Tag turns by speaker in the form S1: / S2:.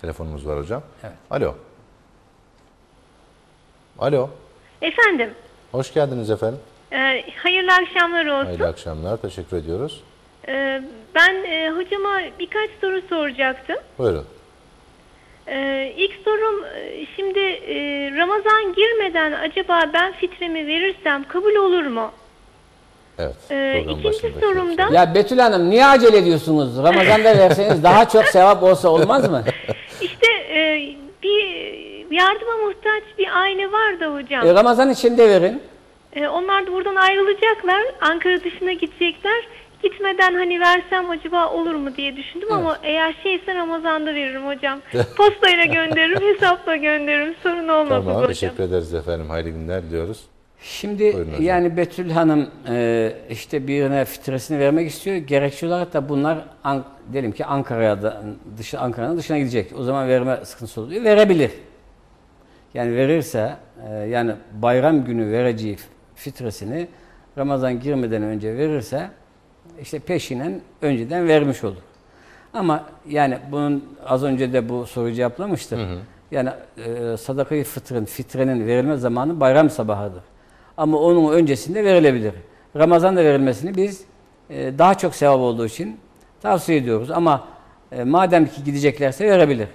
S1: Telefonumuz var hocam.
S2: Evet.
S1: Alo. Alo.
S3: Efendim,
S1: Hoş geldiniz efendim.
S3: e, hayırlı akşamlar olsun.
S1: Hayırlı akşamlar. Teşekkür ediyoruz.
S3: E, ben e, hocama birkaç soru soracaktım.
S1: Buyurun.
S3: E, ilk sorum, e, şimdi e, Ramazan girmeden acaba ben fitremi verirsem kabul olur mu?
S1: Evet.
S3: Ee,
S1: programın
S3: ikinci
S1: başındaki.
S2: Ya Betül Hanım niye acele ediyorsunuz? Ramazan'da verseniz daha çok sevap olsa olmaz mı?
S3: İşte e, bir yardıma muhtaç bir aile var da hocam.
S2: E, Ramazan içinde verin.
S3: E, onlar da buradan ayrılacaklar. Ankara dışına gidecekler. Gitmeden hani versem acaba olur mu diye düşündüm ama eğer şeyse Ramazan'da veririm hocam. Postayla gönderirim, hesapla gönderirim. Sorun olmaz
S1: Tamam.
S3: hocam.
S1: Teşekkür ederiz efendim. Hayırlı günler diliyoruz.
S2: Şimdi yani Betül Hanım e, işte birine fitresini vermek istiyor. Gerekçe olarak da bunlar An- diyelim ki Ankara'ya da dışı Ankara'nın dışına gidecek. O zaman verme sıkıntısı oluyor. Verebilir. Yani verirse e, yani bayram günü vereceği fitresini Ramazan girmeden önce verirse işte peşinen önceden vermiş olur. Ama yani bunun az önce de bu soruyu cevaplamıştım. Yani e, sadakayı fıtrın, fitrenin verilme zamanı bayram sabahıdır. Ama onun öncesinde verilebilir. Ramazan'da verilmesini biz e, daha çok sevap olduğu için tavsiye ediyoruz. Ama e, madem ki gideceklerse verebilir.